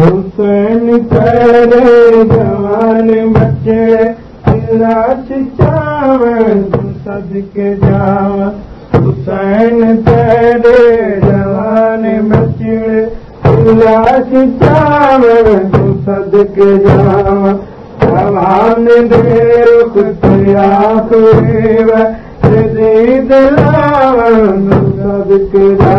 ಹುಸೇನ್ ಜ ぇ ಡೆ ಜವಾನಿ ಮಚ್ಚೆ ಇಲಾಚಿ ಚಾವನ್ ಸುದಿಕೆ ಜಾ ಹುಸೇನ್ ಜ ぇ ಡೆ ಜವಾನಿ ಮಚ್ಚೆ ಇಲಾಚಿ ಚಾವನ್ ಸುದಿಕೆ ಜಾ ಪ್ರವಾನ್ ನೇ ದೇರ್ ಖುದ ಯಾಸೇವ ಜದಿ ದಿಲಾವನ್ ಸುದಿಕೆ ಜಾ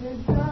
Just